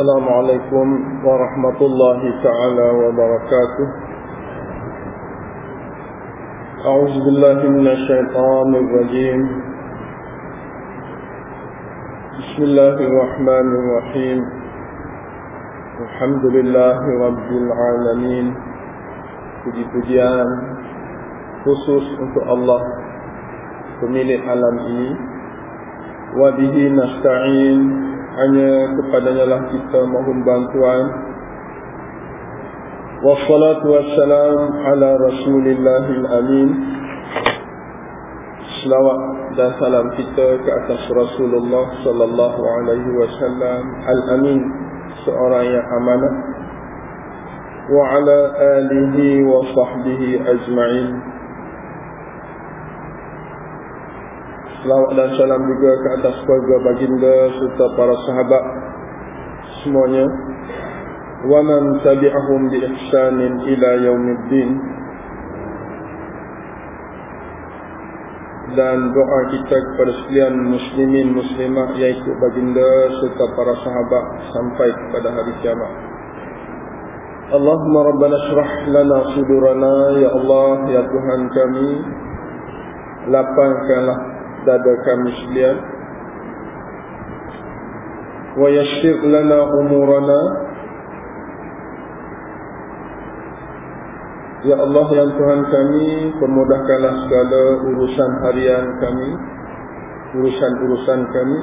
السلام عليكم ورحمة الله تعالى وبركاته أعوذ بالله من الشيطان الرجيم بسم الله الرحمن الرحيم الحمد لله رب العالمين puji-pujian khusus untuk Allah pemilik alam ini wa bihi nasta'in hanya kepadanya lah kita mohon bantuan. Wassalatu wassalam ala rasulillahil amin selawat dan salam kita ke atas Rasulullah sallallahu alaihi wasallam. Al-amin seorang yang amanah. Wa ala alihi wa sahbihi ajma'in Selawat dan salam juga ke atas keluarga baginda serta para sahabat semuanya. Wa man tabi'ahum bi ihsanin ila yaumiddin. Dan doa kita kepada sekalian muslimin muslimah iaitu baginda serta para sahabat sampai kepada hari kiamat. Allahumma rabbana shrah lana sudurana ya Allah ya Tuhan kami lapangkanlah dada kami sekalian. Wa yassir lana umurana. Ya Allah yang Tuhan kami permudahkanlah segala urusan harian kami urusan-urusan kami.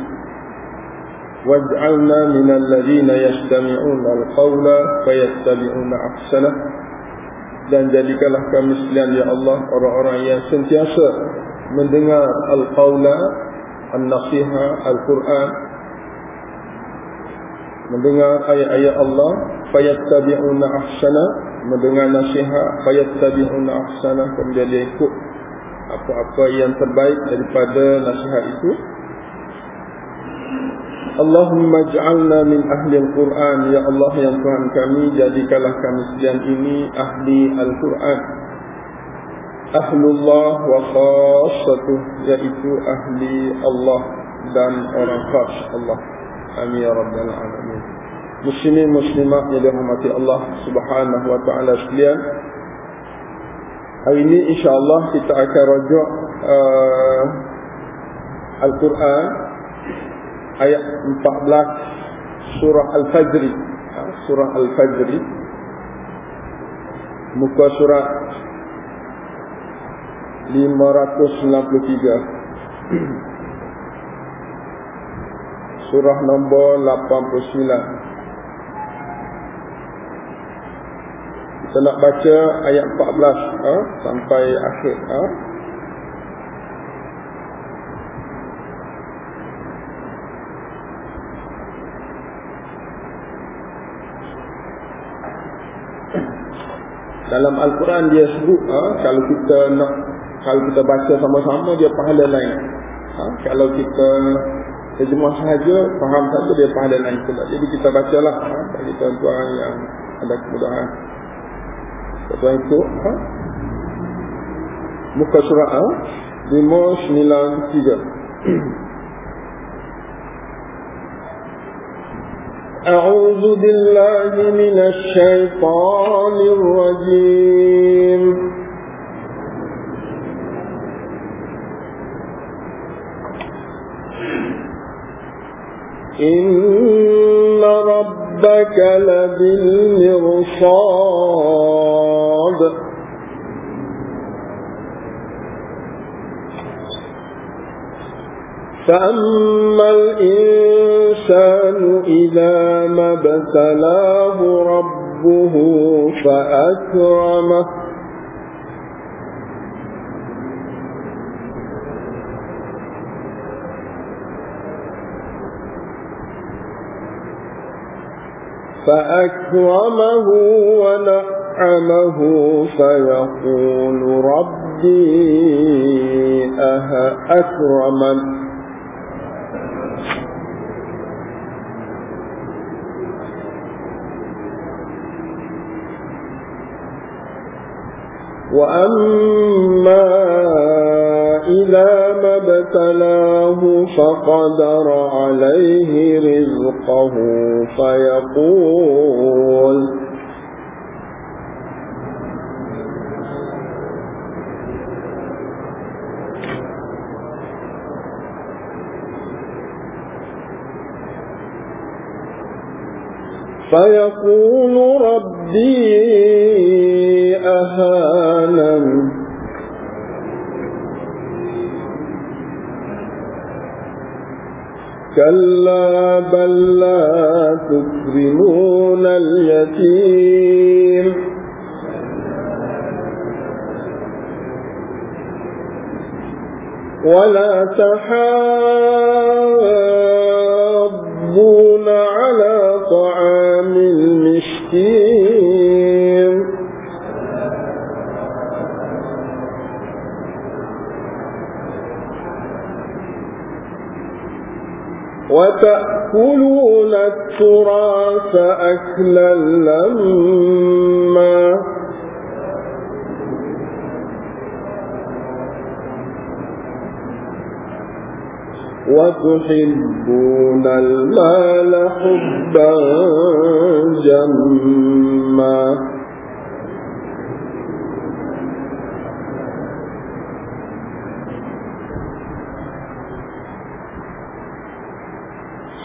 Waj'alna minal ladzina yastami'una al-qawla fayattabi'una ahsana. Dan jadikanlah kami sekalian ya Allah orang-orang yang sentiasa mendengar al-qawla an-nasiha al-Quran. Mendengar ayat-ayat Allah fayattabi'una ahsana. Mendengar nasihat fayattabi'una ahsana. Kemudian dia ikut apa-apa yang terbaik daripada nasihat itu. Allahumma ja'alna min ahli al-Quran. Ya Allah yang Tuhan kami jadikanlah kami sekalian ini ahli al-Quran ahlullah wa khassatuh yaitu ahli Allah dan orang khas Allah. Amin ya rabbal alamin. Muslimin muslimat yang dirahmati Allah subhanahu wa ta'ala sekalian. Hari ini insyaAllah kita akan rujuk uh, Al-Quran ayat 14 surah Al-Fajri. Surah Al-Fajri. Muka surat 593 Surah nombor 89 Kita nak baca ayat 14 ha? Sampai akhir ha? Dalam Al-Quran dia sebut ha? Kalau kita nak kalau kita baca sama-sama dia pahala lain. Ha? Kalau kita terjemah sahaja, faham saja dia pahala lain pula. Jadi kita bacalah ha? bagi tuan-tuan yang ada kemudahan. Tuan-tuan ikut. Ha? Muka surah ha? 593. أعوذ بالله من الشيطان الرجيم إن ربك لبالمرصاد فأما الإنسان إذا ما ابتلاه ربه فأكرمه فأكرمه ونعمه فيقول ربي أه أكرمن. وأما إذا ما ابتلاه فقدر عليه رزقه فيقول. فيقول ربي أهانن كلا بل لا تكرمون اليتيم ولا تحاضون وتأكلون التراث أكلا لما وتحبون المال حبا جما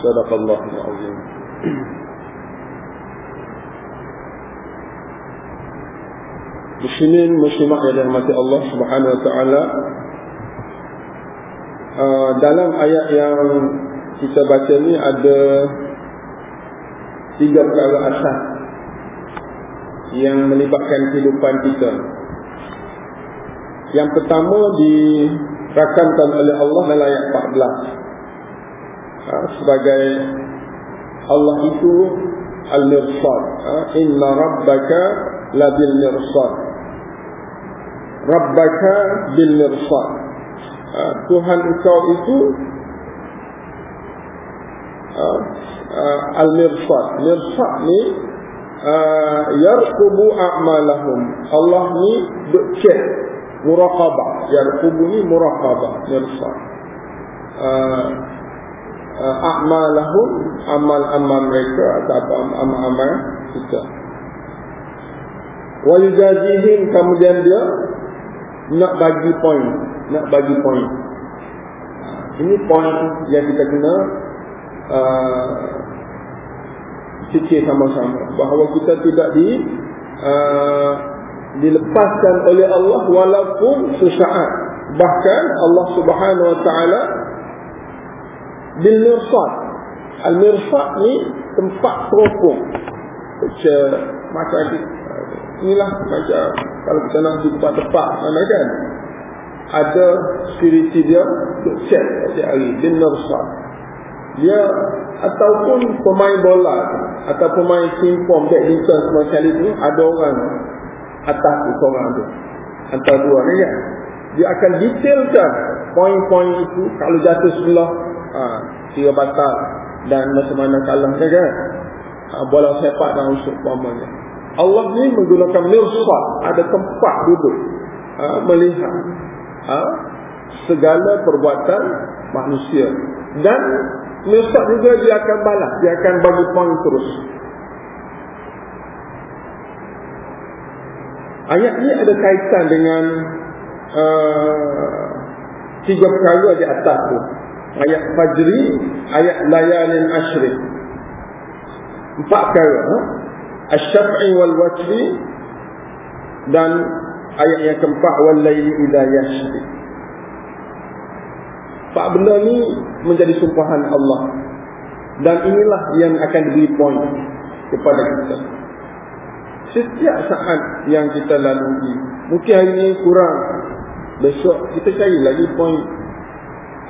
صدق الله العظيم Muslimin muslimah yang dirahmati Allah Subhanahu wa taala uh, dalam ayat yang kita baca ni ada tiga perkara asas yang melibatkan kehidupan kita. Yang pertama dirakamkan oleh Allah dalam ayat 14 ha, sebagai Allah itu al-mirsad. Ha, inna rabbaka labil mirsad rabbaka bil mirsad ha, Tuhan engkau itu ha, ha, al-mirsad. Mirsad ni uh, yarqubu a'malahum. Allah ni cek muraqabah. Yarqubu ni muraqabah mirsad. Uh, uh, a'malahum amal-amal mereka atau amal-amal kita. Wa yujazihim kemudian dia nak bagi poin nak bagi poin ini poin yang kita kena uh, fikir sama-sama. Bahawa kita tidak di uh, dilepaskan oleh Allah walaupun sesaat. Bahkan Allah Subhanahu wa taala bil mirsad al mirsad ni tempat teropong. Macam macam inilah macam kalau kita nak di tempat-tempat mana kan ada security dia untuk check setiap hari bil mirsad dia ataupun pemain bola atau pemain ping-pong badminton semua sekali tu ada orang atas tu seorang tu. Antara dua ni kan. Dia akan detailkan poin-poin itu kalau jatuh sebelah ha, kira batal dan macam mana kalah kan ha, bola sepak dan usul pamanya Allah ni menggunakan mirsad. Ada tempat duduk. Ha, melihat ha, segala perbuatan manusia. Dan mirsad juga dia akan balas. Dia akan bagi poin terus. Ayat ni ada kaitan dengan uh, tiga perkara di atas tu ayat fajri ayat layalin ashri empat perkara ha? asy-syaf'i wal watri dan ayat yang keempat wal laili idza yashri. Empat benda ni menjadi sumpahan Allah. Dan inilah yang akan diberi poin kepada kita. Setiap saat yang kita lalui mungkin hari ini kurang besok kita cari lagi poin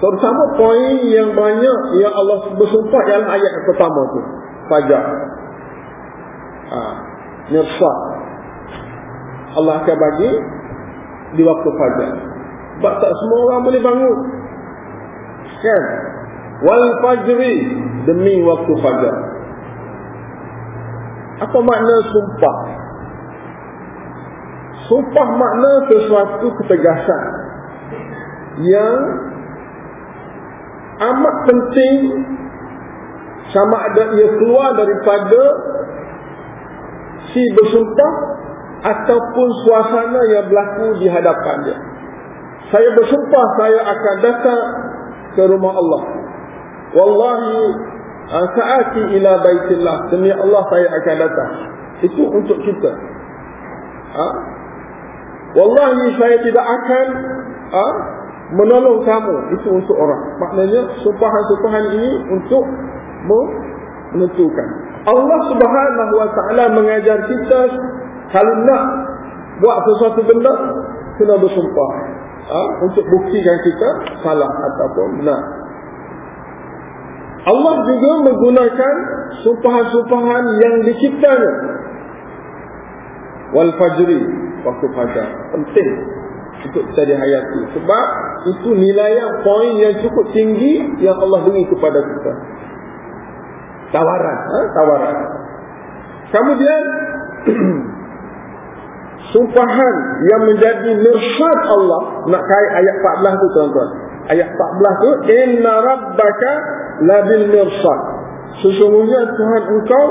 Terutama poin yang banyak yang Allah bersumpah dalam ayat yang pertama tu. Fajar. Ha. Nirsah. Allah akan bagi di waktu fajar. Sebab tak semua orang boleh bangun. Kan? Wal fajri demi waktu fajar. Apa makna sumpah? Sumpah makna sesuatu ketegasan yang amat penting sama ada ia keluar daripada si bersumpah ataupun suasana yang berlaku di hadapan dia. Saya bersumpah saya akan datang ke rumah Allah. Wallahi saati ila baitillah. Demi Allah saya akan datang. Itu untuk kita. Ha? Wallahi saya tidak akan ha? Menolong kamu. Itu untuk orang. Maknanya sumpahan-sumpahan ini untuk menentukan. Allah subhanahu wa ta'ala mengajar kita kalau nak buat sesuatu benda, kena bersumpah. Ha? Untuk buktikan kita salah ataupun benar. Allah juga menggunakan sumpahan-sumpahan yang diciptanya. Wal fajri, waktu fajar. Penting untuk kita dihayati. Sebab itu nilai poin yang cukup tinggi yang Allah beri kepada kita. Tawaran. Ha? Tawaran. Kemudian, sumpahan yang menjadi mirsyad Allah. Nak kait ayat 14 tu tuan-tuan. Ayat 14 tu, Inna rabbaka labil mirsyad. Sesungguhnya Tuhan engkau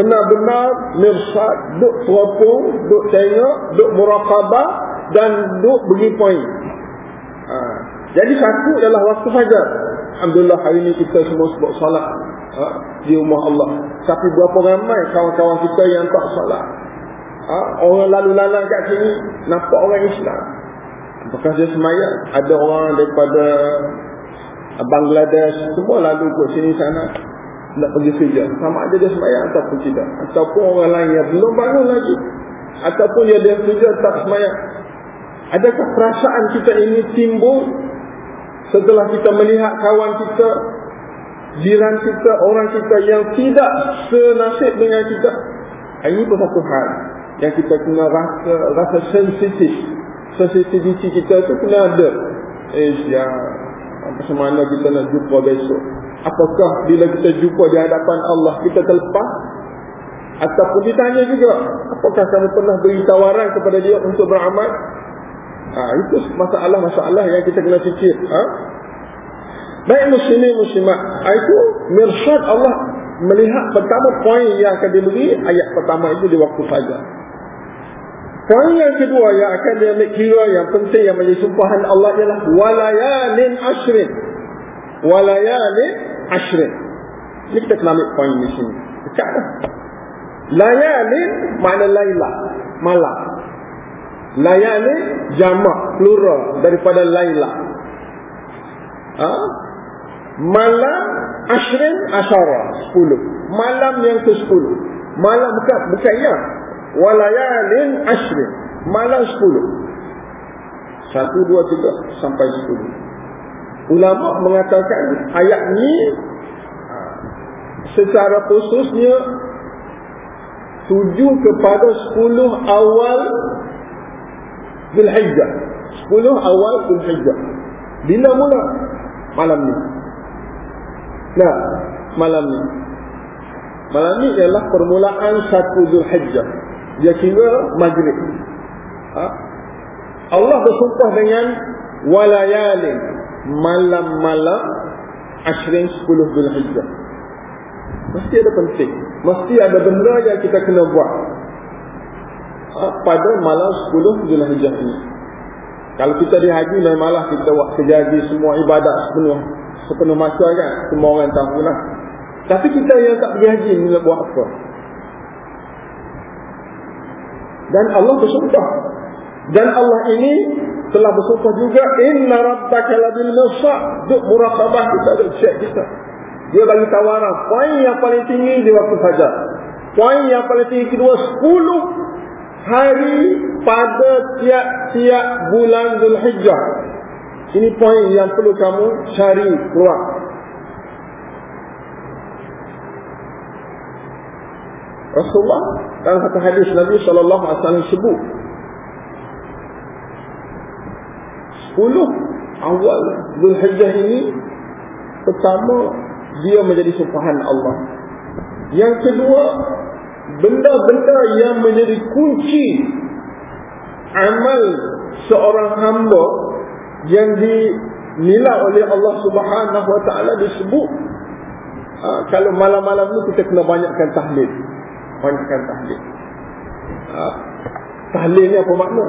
benar-benar mirsyad. Duk teropong, duk tengok, duk murakabah dan duk beri poin. Ha. Jadi satu adalah waktu fajar. Alhamdulillah hari ini kita semua sebut salat ha, di rumah Allah. Tapi berapa ramai kawan-kawan kita yang tak salat. Ha, orang lalu lalang kat sini nampak orang Islam. Apakah dia semayang? Ada orang daripada Bangladesh semua lalu ke sini sana nak pergi kerja. Sama ada dia semayang ataupun tidak. Ataupun orang lain yang belum bangun lagi. Ataupun dia dia kerja tak semayang. Adakah perasaan kita ini timbul setelah kita melihat kawan kita, jiran kita, orang kita yang tidak senasib dengan kita? Ini pun satu hal yang kita kena rasa rasa sensitif. Sensitiviti kita tu kena ada. Eh, ya, macam mana kita nak jumpa besok? Apakah bila kita jumpa di hadapan Allah kita terlepas? Ataupun ditanya juga, apakah kamu pernah beri tawaran kepada dia untuk beramal? Ha, itu masalah-masalah yang kita kena fikir. Ha? Baik muslimin muslimat. Itu mirsyad Allah melihat pertama poin yang akan diberi ayat pertama itu di waktu saja. Poin yang kedua yang akan dia ambil kira yang penting yang menjadi sumpahan Allah ialah walayalin ashrin. Walayalin ashrin. Ini kita kena ambil poin di sini. Dekat dah. Layalin makna layla. Malam. Layali jamak plural daripada Laila. Ha? Malam ashrin ashara sepuluh. Malam yang ke sepuluh. Malam bukan bukan ya. Walayalin ashrin. Malam sepuluh. Satu, dua, tiga sampai sepuluh. Ulama mengatakan ayat ini ha, secara khususnya tuju kepada sepuluh awal Zulhijjah. 10 awal Zulhijjah. Bila mula? Malam ni. Nah, malam ni. Malam ni ialah permulaan satu Zulhijjah. Dia kira maghrib. Ha? Allah bersumpah dengan walayalin malam-malam ashrin 10 Zulhijjah. Mesti ada penting. Mesti ada benda yang kita kena buat pada malam 10 Zulhijjah ini. Kalau kita di haji memanglah kita buat kerja semua ibadat sepenuh sepenuh masa kan. Semua orang tahu lah. Tapi kita yang tak pergi haji ni buat apa? Dan Allah bersumpah. Dan Allah ini telah bersumpah juga inna rabbaka labil mirsad. Duk muraqabah kita duk check kita. Dia bagi tawaran poin yang paling tinggi di waktu fajar. Poin yang paling tinggi kedua 10 hari pada tiap-tiap bulan Zulhijjah. Ini poin yang perlu kamu cari keluar. Rasulullah dalam satu hadis Nabi sallallahu alaihi wasallam sebut 10 awal Zulhijjah ini pertama dia menjadi sumpahan Allah. Yang kedua benda-benda yang menjadi kunci amal seorang hamba yang dinilai oleh Allah Subhanahu Wa Taala disebut ha, kalau malam-malam ni kita kena banyakkan tahlil. Banyakkan tahlil. Ha, tahlil ni apa makna?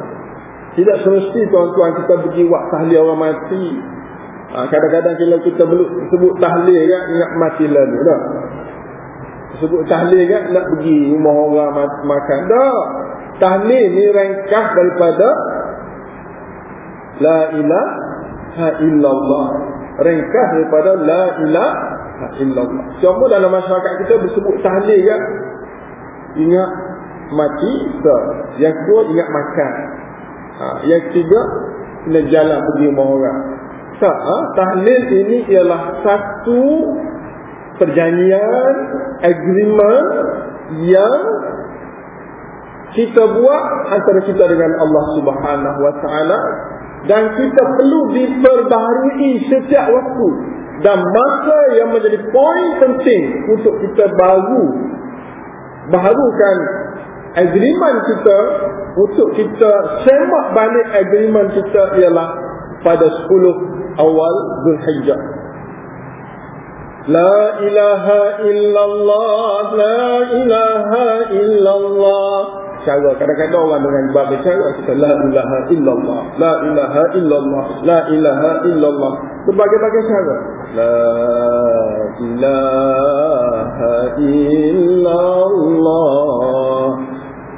Tidak semesti tuan-tuan kita pergi buat tahlil orang mati. Ha, kadang-kadang kalau kita sebut tahlil kan ingat mati lalu tak sebut tahlil kan nak pergi rumah orang makan. Tak. Tahlil ni ringkas daripada la ilaha illallah. Ringkas daripada la ilaha illallah. Cuma dalam masyarakat kita bersebut tahlil kan ingat mati tak yang kedua ingat makan. Ha, yang ketiga kena jalan pergi rumah orang. Tak ha? tahlil ini ialah satu perjanjian agreement yang kita buat antara kita dengan Allah Subhanahu Wa Taala dan kita perlu diperbaharui setiap waktu dan masa yang menjadi poin penting untuk kita baru baharukan agreement kita untuk kita semak balik agreement kita ialah pada 10 awal Zulhijjah La ilaha illallah La ilaha illallah. Cara kadang-kadang orang dengan berbagai cara kita la ilaha illallah la ilaha illallah la ilaha illallah. Berbagai-bagai cara. La ilaha illallah.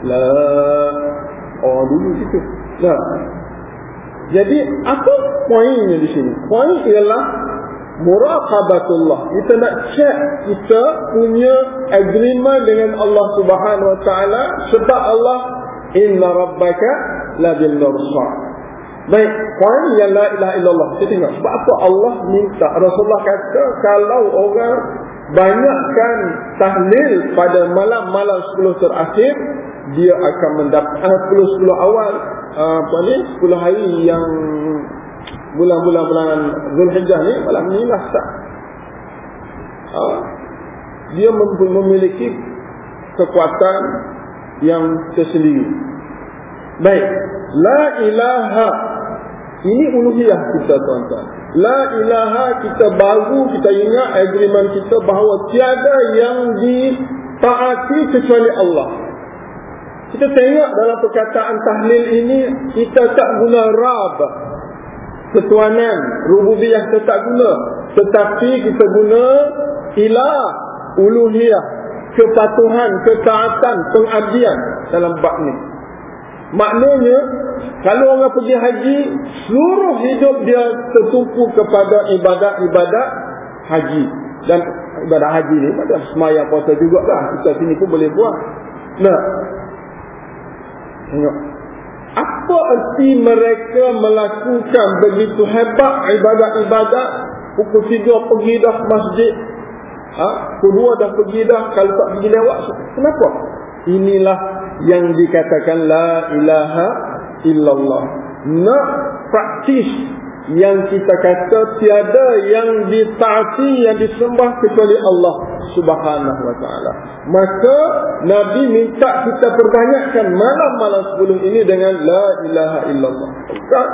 La oh dulu gitu nah. Jadi apa poinnya di sini? Poin ialah muraqabatullah. Kita nak check kita punya agreement dengan Allah Subhanahu wa taala sebab Allah inna rabbaka labil mirsad baik poin yang la ilaha illallah. Kita tengok sebab apa Allah minta? Rasulullah kata kalau orang banyakkan tahlil pada malam-malam 10 terakhir dia akan mendapat 10 10 awal apa ni 10 hari yang bulan-bulan bulan Zulhijjah ni malam ni lah tak. Ha? Dia memiliki kekuatan yang tersendiri. Baik. La ilaha. Ini uluhiyah kita tuan-tuan. La ilaha kita baru kita ingat agreement kita bahawa tiada yang ditaati kecuali Allah. Kita tengok dalam perkataan tahlil ini kita tak guna rab ketuanan rububiyah tak guna. Tetapi kita guna ilah uluhiyah kepatuhan ketaatan pengabdian dalam bab ni. Maknanya kalau orang pergi haji seluruh hidup dia tertumpu kepada ibadat-ibadat haji. Dan ibadat haji ni pada semayang puasa jugalah. Kita sini pun boleh buat. Nah. Tengok apa erti mereka melakukan begitu hebat ibadat-ibadat. Pukul tiga pergi dah masjid. Ha? kedua dah pergi dah. Kalau tak pergi lewat kenapa? Inilah yang dikatakan la ilaha illallah. Nak praktis yang kita kata tiada yang ditaati yang disembah kecuali Allah Subhanahu wa taala. Maka Nabi minta kita perbanyakkan malam-malam sebelum ini dengan la ilaha illallah. Bukan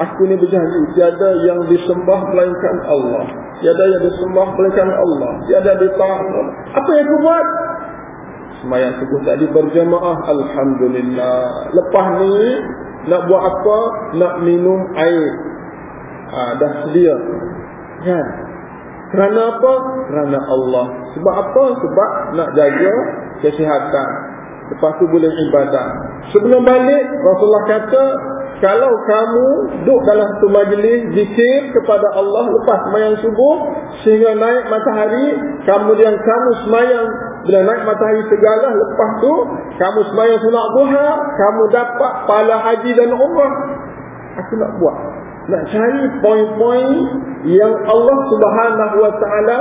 aku ni berjanji tiada yang disembah melainkan Allah. Tiada yang disembah melainkan Allah. Tiada ditaat. Apa yang aku buat? Semayang subuh tadi berjamaah Alhamdulillah Lepas ni Nak buat apa? Nak minum air ha, dah sedia kan kerana apa? Kerana Allah. Sebab apa? Sebab nak jaga kesihatan. Lepas tu boleh ibadah. Sebelum balik Rasulullah kata kalau kamu duduk dalam satu majlis zikir kepada Allah lepas semayang subuh sehingga naik matahari kemudian kamu semayang bila naik matahari segala lepas tu kamu semayang sunat duha kamu dapat pahala haji dan umrah. Aku nak buat nak cari poin-poin yang Allah Subhanahu Wa Taala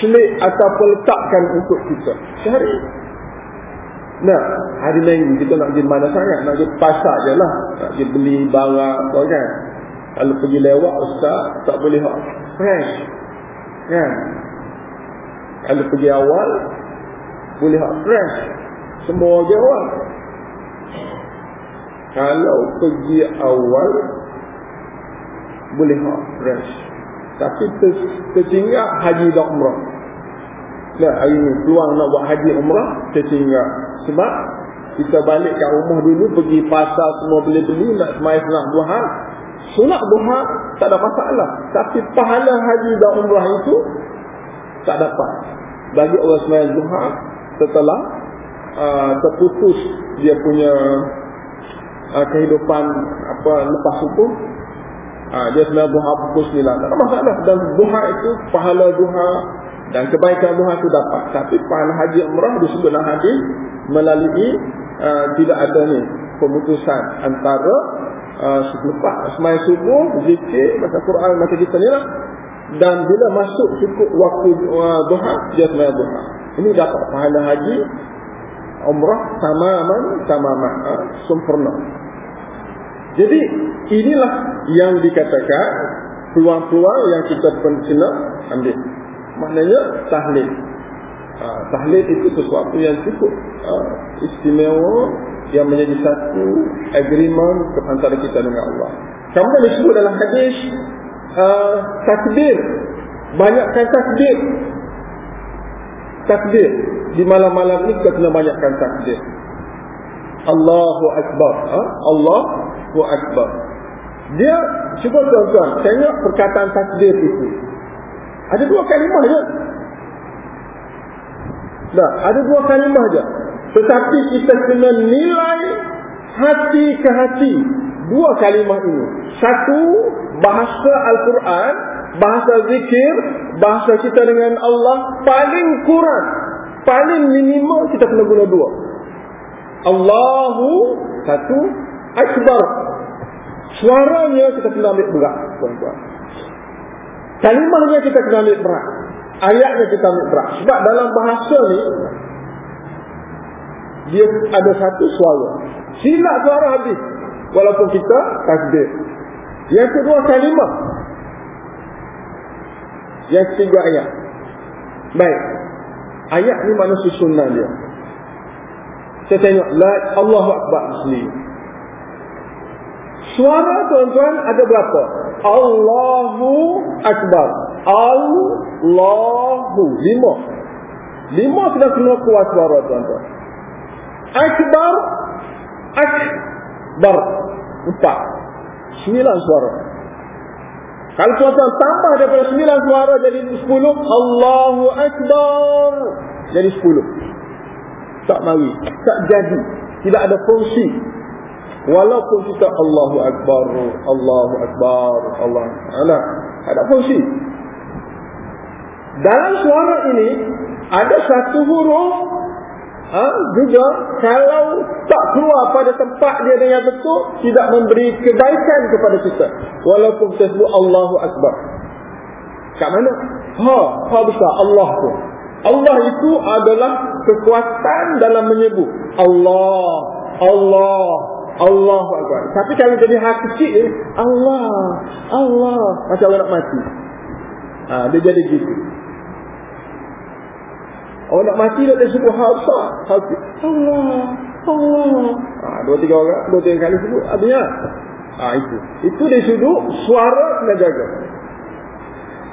selit ataupun letakkan untuk kita. Cari. Nah, hari minggu kita nak pergi mana sangat? Nak pergi pasar je lah. Nak pergi beli barang apa kan? Kalau pergi lewat ustaz, tak boleh hak fresh. Kan? Kalau pergi awal, boleh hak fresh. Semua je awal. Kalau pergi awal, boleh ha, rest. Tapi ter, tertinggal haji dan umrah. Nah, hari ni peluang nak buat haji umrah tertinggal. Sebab kita balik kat rumah dulu pergi pasar semua beli-beli nak semai sunat duha sunat duha tak ada masalah. Tapi pahala haji dan umrah itu tak dapat. Bagi orang semai duha setelah uh, terputus dia punya uh, kehidupan apa lepas hukum uh, dia semai duha pukul 9 tak ada masalah. Dan duha itu pahala duha dan kebaikan duha itu dapat. Tapi pahala haji umrah disebut dalam hadis melalui uh, tidak ada ni pemutusan antara uh, selepas semai subuh zikir baca Quran baca kita ni lah. Dan bila masuk cukup waktu uh, duha dia semai duha. Ini dapat pahala haji umrah tamaman tamaman uh, sempurna jadi inilah yang dikatakan peluang-peluang yang kita kena ambil maknanya tahlil uh, tahlil itu sesuatu yang cukup uh, istimewa yang menjadi satu agreement antara kita dengan Allah. Kemudian disebut dalam hadis uh, takbir. Banyakkan takbir. Takbir. Di malam-malam ini kita kena banyakkan takbir. Allahu Akbar. Ha? Allahu Akbar. Dia, cuba tuan-tuan, tengok perkataan takbir itu. Ada dua kalimah je. Dah, ada dua kalimah je. Tetapi kita kena nilai hati ke hati dua kalimah ini. Satu, bahasa Al-Quran, bahasa zikir, bahasa kita dengan Allah paling kurang, paling minimal kita kena guna dua. Allahu satu, Akbar. Suaranya kita kena ambil berat, tuan-tuan. Kalimahnya kita kena ambil berat. Ayatnya kita ambil berat. Sebab dalam bahasa ni, dia ada satu suara. Silap suara habis. Walaupun kita takbir. Yang kedua kalimah. Yang ketiga ayat. Baik. Ayat ni mana susunan dia? Saya tengok. La Allahu Akbar Muslim. Suara tuan-tuan ada berapa? Allahu Akbar. Allahu. Lima. Lima sudah kena kuat suara tuan-tuan. Akbar Akbar Empat Sembilan suara Kalau tuan-tuan tambah daripada sembilan suara Jadi sepuluh Allahu Akbar Jadi sepuluh Tak mari Tak jadi Tidak ada fungsi Walaupun kita Allahu Akbar Allahu Akbar Allah. Anak Ada fungsi. Dalam suara ini Ada satu huruf ha, juga kalau tak keluar pada tempat dia dengan betul tidak memberi kebaikan kepada kita. Walaupun kita sebut Allahu Akbar. Kat mana? ha, ha besar Allah tu. Allah itu adalah kekuatan dalam menyebut Allah Allah Allah Akbar tapi kalau jadi hak kecil eh, Allah Allah macam orang nak mati ha, dia jadi gitu Orang nak mati dia sebut hafsah. Allah. Allah. Ha, dua tiga orang. Dua tiga kali sebut. Habisnya. Ha, itu. Itu dia sudut suara kena jaga.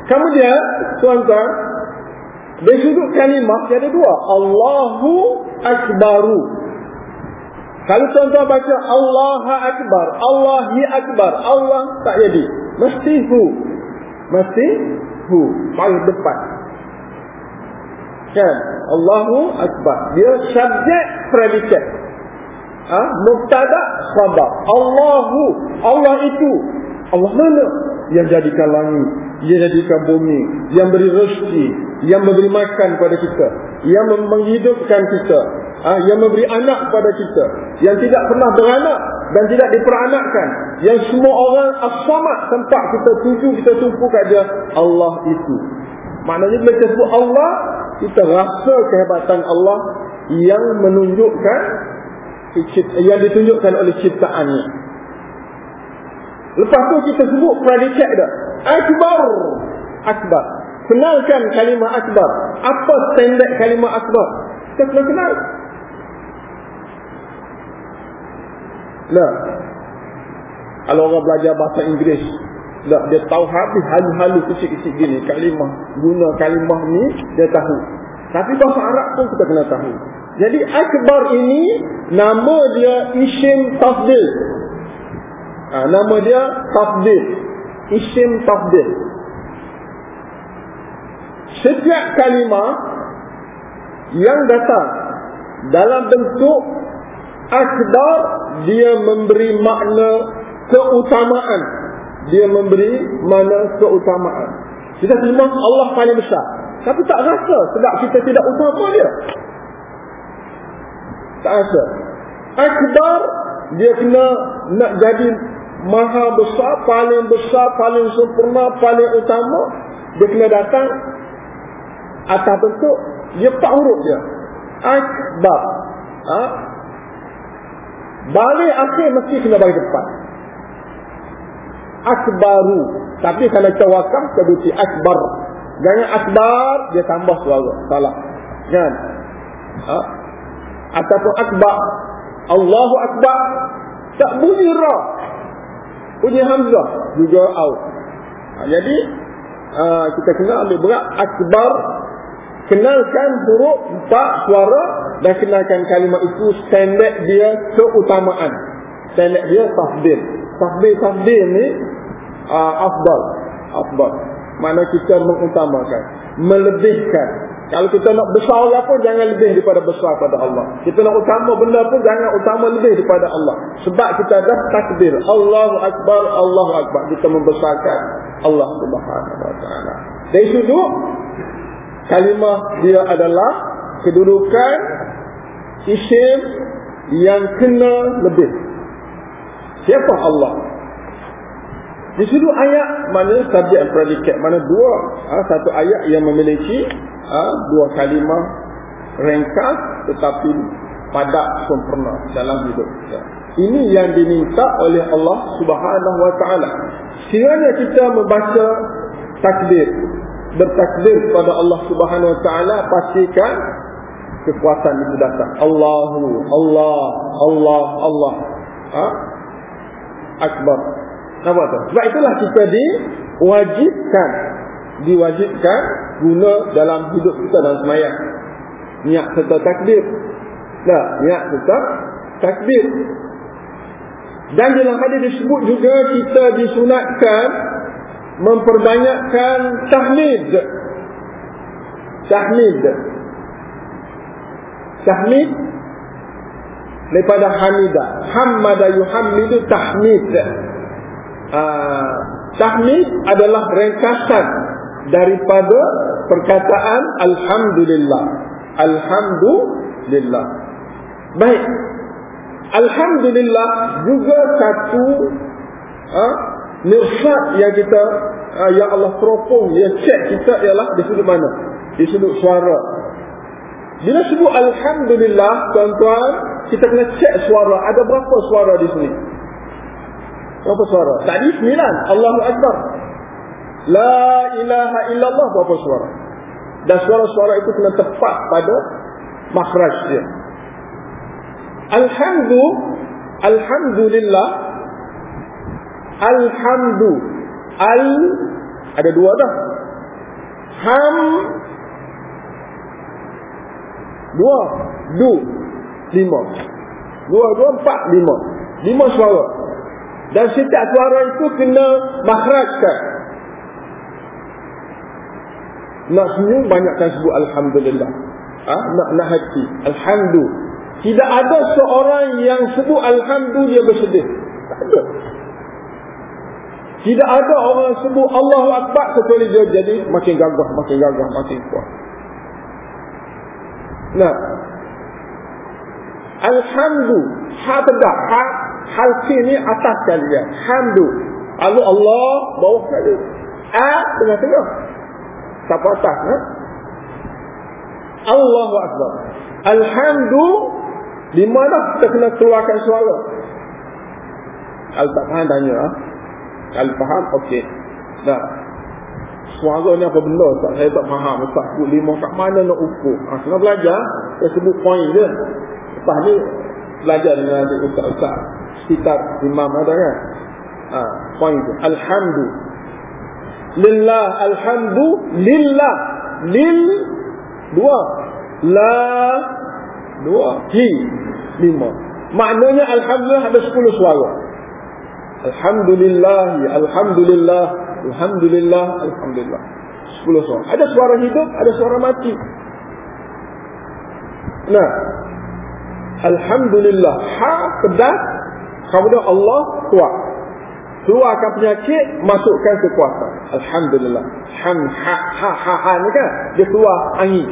Kemudian. Tuan-tuan. Dia sudut kalimah. Dia ada dua. Allahu Akbaru. Kalau tuan-tuan baca Allah Akbar. Allahi Akbar. Allah tak jadi. Mesti hu. Mesti hu. Paling depan. Kan? Allahu Akbar. Dia subjek predikat. Ha? Mubtada khabar. Allahu. Allah itu. Allah mana? Yang jadikan langit. Yang jadikan bumi. Yang beri rezeki. Yang memberi makan kepada kita. Yang menghidupkan kita. Ha? Yang memberi anak kepada kita. Yang tidak pernah beranak. Dan tidak diperanakkan. Yang semua orang as-samad tempat kita tuju, kita tumpu kat dia. Allah itu. Maknanya bila kita sebut Allah, kita rasa kehebatan Allah yang menunjukkan yang ditunjukkan oleh ciptaannya. Lepas tu kita sebut predikat dia. Akbar. Akbar. Kenalkan kalimah akbar. Apa standard kalimah akbar? Kita kena kenal. Nah. Kalau orang belajar bahasa Inggeris, Tak, dia tahu habis halu-halu kecil-kecil gini. Kalimah. Guna kalimah ni, dia tahu. Tapi bahasa Arab pun kita kena tahu. Jadi akbar ini, nama dia isim tafdil. Ha, nama dia tafdil. Isim tafdil. Setiap kalimah yang datang dalam bentuk akbar, dia memberi makna keutamaan dia memberi mana keutamaan. Kita terima Allah paling besar. Tapi tak rasa sebab kita tidak utama dia. Tak rasa. Akbar dia kena nak jadi maha besar, paling besar, paling sempurna, paling utama. Dia kena datang atas bentuk dia tak huruf dia. Akbar. Ha? Balik akhir mesti kena bagi depan akbaru. Tapi kalau cawakam sebuti akbar. Jangan akbar dia tambah suara. Salah. Kan? Ha? Ataupun akbar. Allahu akbar. Tak bunyi ra. Bunyi hamzah juga out. Ha, jadi uh, kita kena ambil berat akbar kenalkan huruf empat suara dan kenalkan kalimah itu standard dia keutamaan. Standard dia tafdil. Tafdil-tafdil ni uh, afdal. Afdal. Mana kita mengutamakan melebihkan. Kalau kita nak besar apa jangan lebih daripada besar pada Allah. Kita nak utama benda pun jangan utama lebih daripada Allah. Sebab kita dah takbir. Allahu Akbar Allahu Akbar. Kita membesarkan Allah Subhanahu Wa Taala. Dari sudut kalimah dia adalah kedudukan isim yang kena lebih siapa Allah di situ ayat mana subjek dan predikat mana dua ha, satu ayat yang memiliki ha, dua kalimah ringkas tetapi padat sempurna dalam hidup kita. Ini yang diminta oleh Allah Subhanahu wa taala. Sekiranya kita membaca takbir bertakbir kepada Allah Subhanahu wa taala pastikan kekuatan itu datang. Allahu Allah Allah Allah. Ha? Akbar. Apa tu? Sebab itulah kita diwajibkan diwajibkan guna dalam hidup kita dan semayang. Niat serta takbir. Nah, niat serta takbir. Dan dalam hadis disebut juga kita disunatkan memperbanyakkan tahmid. Tahmid. Tahmid daripada hamidah. Hamada yuhamidu tahmid. Ah, tahmid adalah ringkasan daripada perkataan alhamdulillah alhamdulillah baik alhamdulillah juga satu ha, nirsat yang kita ha, yang Allah teropong yang cek kita ialah di sudut mana di sudut suara bila sebut alhamdulillah tuan-tuan kita kena cek suara ada berapa suara di sini Berapa suara? Tadi sembilan. Allahu Akbar. La ilaha illallah. Berapa suara? Dan suara-suara itu kena tepat pada makhraj dia. Alhamdu. Alhamdulillah. Alhamdu. Al. Ada dua dah. Ham. Dua. Du. Lima. Dua, dua, empat, lima. Lima suara. Dan setiap suara itu kena makhrajkan. Nak senyum banyakkan sebut Alhamdulillah. Ha? Nak nak hati. Alhamdulillah. Tidak ada seorang yang sebut Alhamdulillah dia bersedih. Tak ada. Tidak ada orang sebut Allahu Akbar kecuali dia jadi makin gagah, makin gagah, makin kuat. Nah. Alhamdulillah. Ha tedak. Ha halki ni atas dia. Hamdu. Lalu Allah bawah sekali. A tengah-tengah. Siapa atas? Ha? Allahu Akbar. Alhamdu. Di mana kita kena keluarkan suara? Kalau tak faham tanya. Ha? Kalau faham, okey. Dah. Suara ni apa benda? Tak, saya tak faham. Tak sebut lima kat mana nak ukur. Ha, kena belajar. Saya sebut poin je. Lepas ni, belajar dengan ustaz-ustaz sekitar imam ada kan ha, poin tu alhamdulillah lillah alhamdulillah lil dua la dua hi lima maknanya alhamdulillah ada sepuluh suara alhamdulillah alhamdulillah alhamdulillah alhamdulillah. Sepuluh suara ada suara hidup ada suara mati. Nah. Alhamdulillah. Ha pedas kemudian Allah kuat keluarkan penyakit masukkan kekuatan alhamdulillah. Ham ha ha ha, ha ni kan? Dia keluar angin.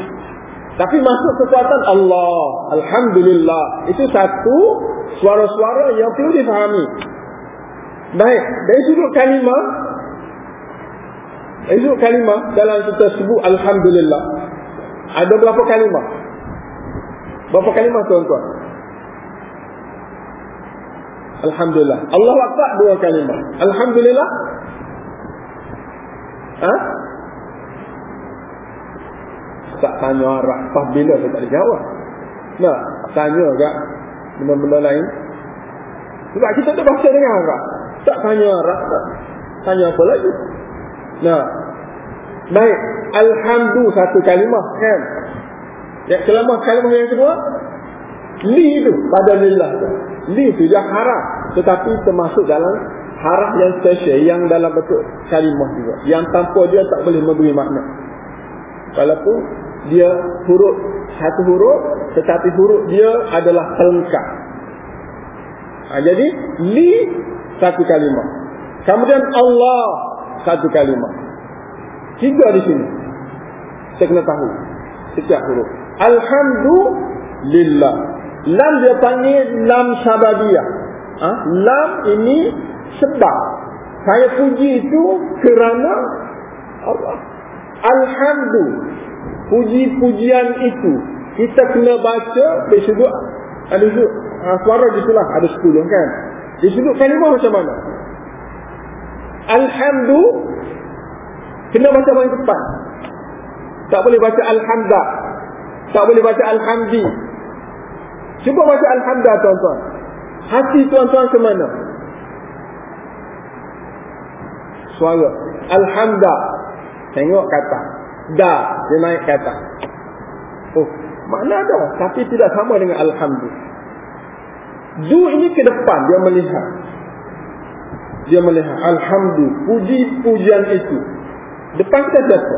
Tapi masuk kekuatan Allah. Alhamdulillah. Itu satu suara-suara yang perlu difahami baik dari sudut kalimah dari sudut kalimah dalam kita sebut alhamdulillah ada berapa kalimah berapa kalimah tuan-tuan Alhamdulillah. Allah Akbar dua kalimah. Alhamdulillah. Ha? Tak tanya rapah bila saya tak jawab. Nah, tanya agak benda-benda lain. Sebab kita tu baca dengan Arab. Tanya Arab. Tanya apa lagi? Nah. Baik. Alhamdulillah satu kalimah. Kan? Ya, selama kalimah yang kedua. Li itu. Pada lillah li itu dia harap tetapi termasuk dalam harap yang special yang dalam bentuk kalimah juga yang tanpa dia tak boleh memberi makna walaupun dia huruf satu huruf tetapi huruf dia adalah pelengkap ha, jadi li satu kalimah kemudian Allah satu kalimah tiga di sini saya kena tahu setiap huruf Alhamdulillah Lam dia panggil lam sababiyah. Ha? Lam ini sebab. Saya puji itu kerana Allah. Alhamdulillah. Puji-pujian itu. Kita kena baca. Di sudut. Ada sudut. Ha, suara gitulah. Ada sepuluh kan. Di sudut kalimah macam mana? Alhamdulillah. Kena baca paling tepat. Tak boleh baca Alhamdulillah. Tak boleh baca Alhamdulillah. Cuba baca Alhamdulillah tuan-tuan. Hati tuan-tuan ke mana? Suara. Alhamdulillah. Tengok kata. Da. Dia naik kata. Oh. Makna ada. Tapi tidak sama dengan Alhamdulillah. Du ini ke depan. Dia melihat. Dia melihat. Alhamdulillah. Puji-pujian itu. Depan kita siapa?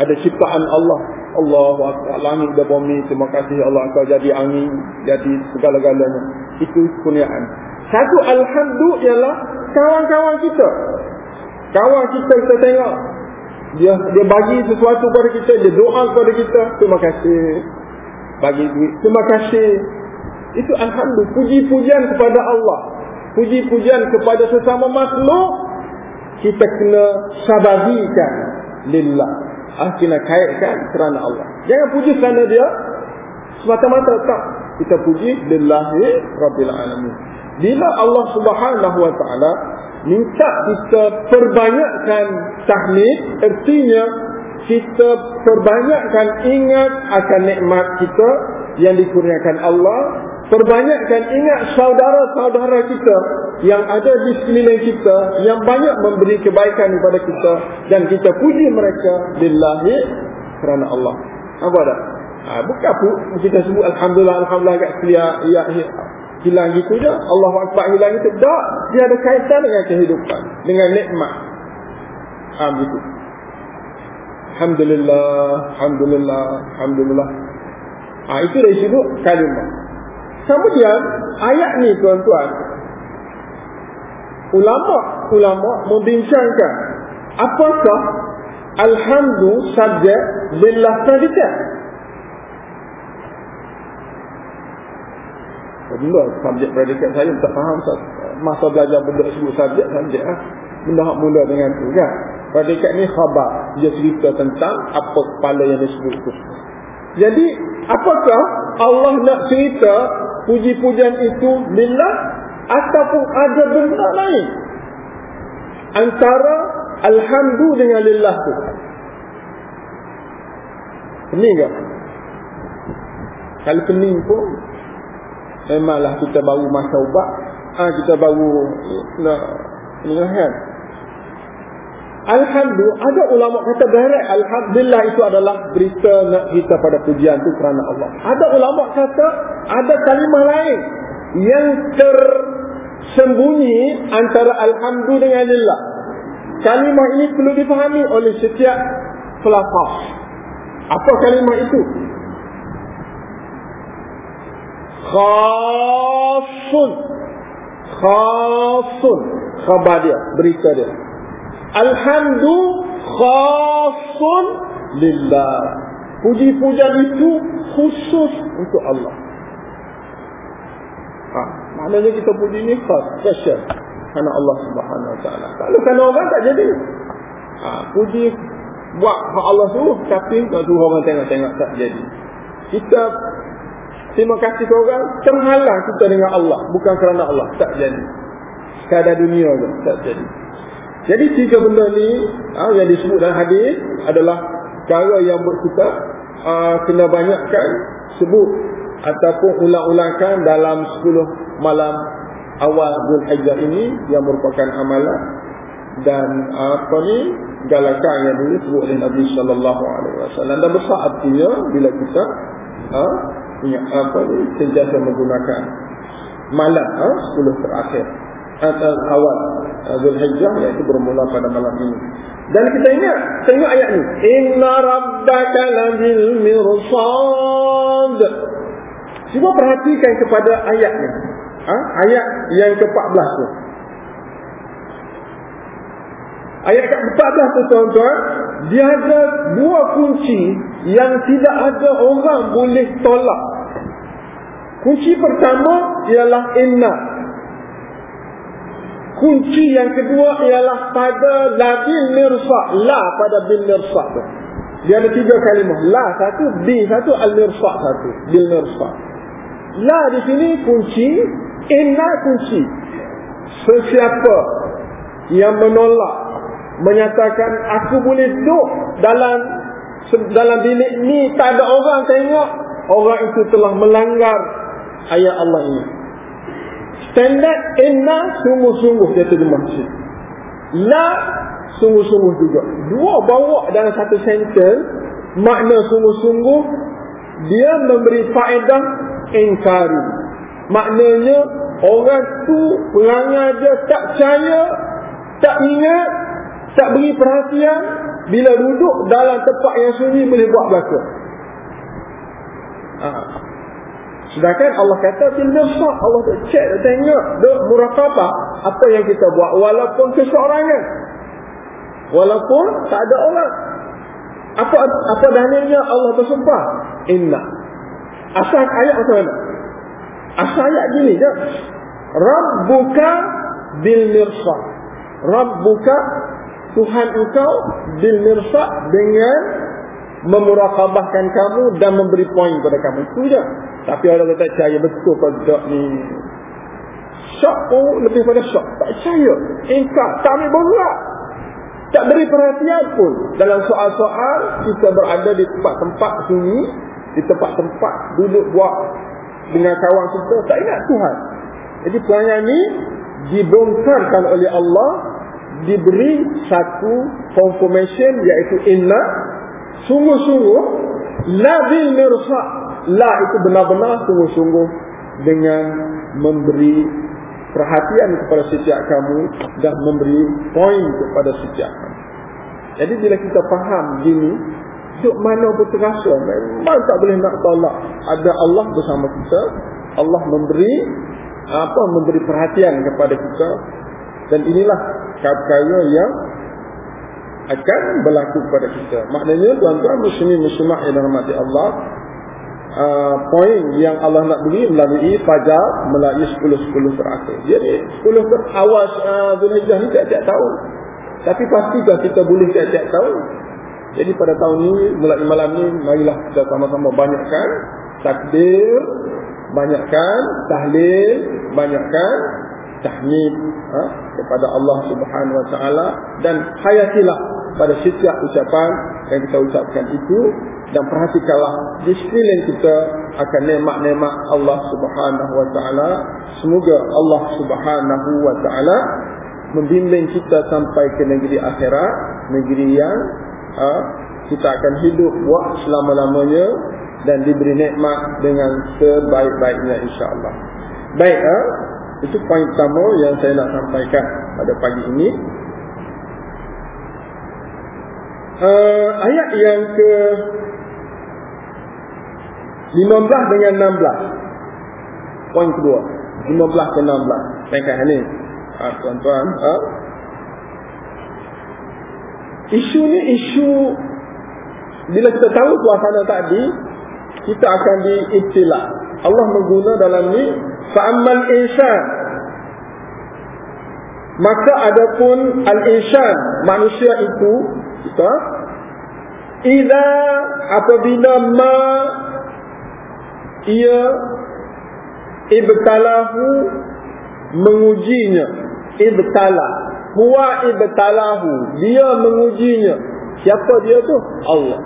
Ada ciptaan Allah. Allah langit dan bumi terima kasih Allah kau jadi angin jadi segala-galanya itu kurniaan satu alhamdulillah ialah kawan-kawan kita kawan kita kita tengok dia dia bagi sesuatu kepada kita dia doa kepada kita terima kasih bagi duit terima kasih itu alhamdulillah puji-pujian kepada Allah puji-pujian kepada sesama makhluk kita kena sabahikan lillah ah kena kaitkan kerana Allah. Jangan puji kerana dia semata-mata tak. Kita puji lillahi rabbil alamin. Bila Allah Subhanahu wa taala minta kita perbanyakkan tahmid, artinya kita perbanyakkan ingat akan nikmat kita yang dikurniakan Allah Perbanyakkan ingat saudara-saudara kita yang ada di sekeliling kita yang banyak memberi kebaikan kepada kita dan kita puji mereka lillahi kerana Allah. Apa dah? Ha, bukan apa kita sebut alhamdulillah alhamdulillah kat selia ya, ya, hilang gitu je. Allahu akbar hilang itu tak. Dia ada kaitan dengan kehidupan, dengan nikmat. Ha begitu. Alhamdulillah, alhamdulillah, alhamdulillah. Ha, itu dari sudut kalimah. Kemudian ayat ni tuan-tuan ulama-ulama membincangkan apakah alhamdulillah subjek lillah predikat. Benda subjek predikat saya tak faham masa belajar benda sebut subjek subjek ah. Benda hak mula dengan tu kan. Predikat ni khabar. Dia cerita tentang apa kepala yang disebut tu. Jadi apakah Allah nak cerita puji-pujian itu lillah ataupun ada benda lain. Antara alhamdulillah dengan lillah tu. Pening tak? kalau pening pun memanglah kita baru masa ubat. Ha, kita baru nak peningahan Alhamdulillah, ada ulama kata direct Alhamdulillah itu adalah berita nak kita pada pujian itu kerana Allah. Ada ulama kata ada kalimah lain yang tersembunyi antara Alhamdulillah dengan Lillah. Kalimah ini perlu dipahami oleh setiap pelafaz. Apa kalimah itu? Khasun. Khasun. Khabar dia. Berita dia. Alhamdu khasun lillah. Puji-pujian itu khusus untuk Allah. Ha, maknanya kita puji ni khas, special. Kerana Allah subhanahu wa ta'ala. Kalau kerana orang tak jadi. Ha, puji buat hak Allah suruh, tapi tak suruh orang tengok-tengok tak jadi. Kita terima kasih ke orang, terhalang kita dengan Allah. Bukan kerana Allah, tak jadi. Sekadar dunia tu, tak jadi. Jadi tiga benda ni ha, yang disebut dalam hadis adalah cara yang buat kita uh, kena banyakkan sebut ataupun ulang-ulangkan dalam 10 malam awal Zulhijjah ini yang merupakan amalan. Dan apa ni galakan yang dulu disebut oleh Nabi sallallahu alaihi wasallam. Dan besar artinya bila kita ha, punya apa ni sentiasa menggunakan malam ha, 10 terakhir atau awal Zulhijjah iaitu bermula pada malam ini. Dan kita ingat, tengok ayat ni. Inna rabbaka labil mirsad. Cuba perhatikan kepada ayat ni. Ha? Ayat yang ke-14 tu. Ayat ke-14 tu tuan-tuan, dia ada dua kunci yang tidak ada orang boleh tolak. Kunci pertama ialah inna kunci yang kedua ialah pada la bil mirsa la pada bil mirsa tu. Dia ada tiga kalimah. La satu bi satu al mirsa satu. Bil mirsa la di sini kunci inna kunci. Sesiapa yang menolak menyatakan aku boleh duduk dalam dalam bilik ni tak ada orang tengok orang itu telah melanggar ayat Allah ini Standard inna sungguh-sungguh dia terjemah sini. La sungguh-sungguh juga. Dua bawa dalam satu sentence makna sungguh-sungguh dia memberi faedah ingkari. Maknanya orang tu pelanggar dia tak percaya, tak ingat, tak beri perhatian bila duduk dalam tempat yang sunyi boleh buat belakang. Ha. Sedangkan Allah kata bil mirsad Allah tu cek tengok duk muraqabah apa yang kita buat walaupun keseorangan. Walaupun tak ada orang. Apa apa dalilnya Allah bersumpah? Inna. Asal ayat macam mana? Asal ayat gini je. Rabbuka bil mirsad. Rabbuka Tuhan engkau bil mirsad dengan memuraqabahkan kamu dan memberi poin kepada kamu. Itu je. Tapi orang kata percaya betul kalau tak ni. Syok pun lebih pada syok. Tak percaya. Ingkar. Tak ambil berat. Tak beri perhatian pun. Dalam soal-soal, kita berada di tempat-tempat sunyi. Di tempat-tempat duduk buat dengan kawan kita. Tak ingat Tuhan. Jadi perangai ni dibongkarkan oleh Allah. Diberi satu confirmation iaitu inna. Sungguh-sungguh. Labil mirsa' La itu benar-benar sungguh-sungguh dengan memberi perhatian kepada setiap kamu dan memberi poin kepada setiap kamu. Jadi bila kita faham gini, duk mana pun terasa, memang tak boleh nak tolak. Ada Allah bersama kita, Allah memberi apa memberi perhatian kepada kita dan inilah kaya yang akan berlaku kepada kita. Maknanya tuan-tuan muslimin muslimat yang dirahmati Allah, uh, poin yang Allah nak beri melalui fajar melalui 10-10 terakhir. Jadi 10 ter awal uh, Zulhijjah ni tiap-tiap tahun. Tapi pastikan kita boleh tiap-tiap tahun. Jadi pada tahun ini, mulai malam ni, marilah kita sama-sama banyakkan takbir, banyakkan tahlil, banyakkan tahmid ha, kepada Allah Subhanahu Wa Taala dan hayatilah pada setiap ucapan yang kita ucapkan itu dan perhatikanlah di sekeliling kita akan nikmat-nikmat Allah Subhanahu wa taala. Semoga Allah Subhanahu wa taala membimbing kita sampai ke negeri akhirat negeri yang uh, kita akan hidup buat selama-lamanya dan diberi nikmat dengan sebaik-baiknya insya-Allah. Baik, uh, itu poin pertama yang saya nak sampaikan pada pagi ini. Uh, ayat yang ke 15 dengan 16. Poin kedua. 15 ke 16. Tengok ni. Ha, tuan-tuan. Ha? Isu ni isu bila kita tahu suasana tadi kita akan diiktilah. Allah mengguna dalam ni fa'ammal insan. Maka adapun al-insan manusia itu kita idza apabila ma ia ibtalahu mengujinya. Ibtala. Huwa ibtalahu. Dia mengujinya. Siapa dia tu? Allah.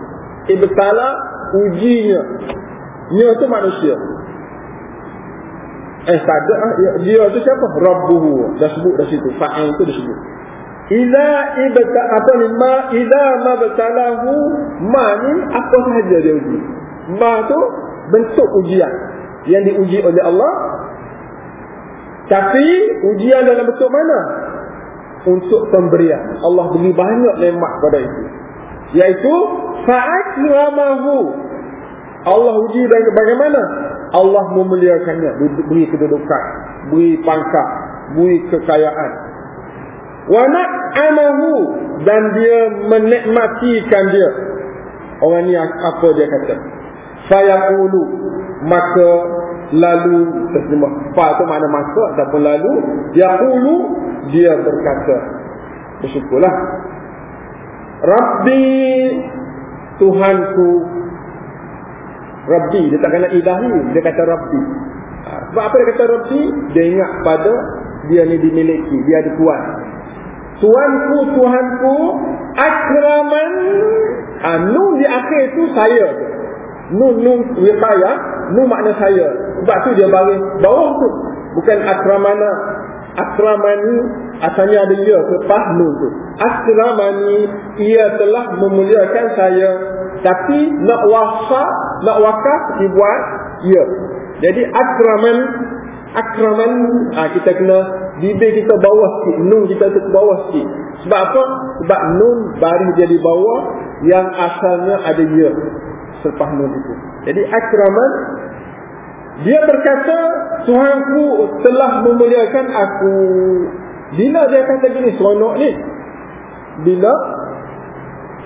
Ibtala ujinya. Dia tu manusia eh tak ada ah, dia tu siapa rabbuhu dah sebut dah situ fa'il tu disebut Ila ibta apa ni ma ila ma batalahu ma ni apa sahaja dia uji. Ma tu bentuk ujian yang diuji oleh Allah. Tapi ujian dalam bentuk mana? Untuk pemberian. Allah beri banyak nikmat pada itu. Yaitu fa'akramahu. Allah uji bagaimana? Allah memuliakannya, beri kedudukan, beri pangkat, beri kekayaan. Wa na'amahu dan dia menikmatikan dia. Orang ni apa dia kata? Fayaqulu maka lalu terjemah fa tu makna maka ataupun lalu yaqulu dia berkata bersyukurlah Rabbi Tuhanku Rabbi dia tak kena ilahi dia kata Rabbi ha, sebab apa dia kata Rabbi dia ingat pada dia ni dimiliki dia ada tuan Tuanku Tuhanku akraman anu di akhir itu saya Nun nun wiqayah, nun makna saya. Sebab tu dia baris bawah tu. Bukan akramana. Akramani asalnya ada ia lepas nun tu. Akramani ia telah memuliakan saya. Tapi nak wasa, nak wakaf dibuat ia. Jadi akraman akraman ha, kita kena bibir kita bawah sikit nun kita ke bawah sikit sebab apa sebab nun baris dia di bawah yang asalnya ada ia selepas nun itu. Jadi akraman dia berkata Tuhanku telah memuliakan aku. Bila dia kata gini seronok ni? Bila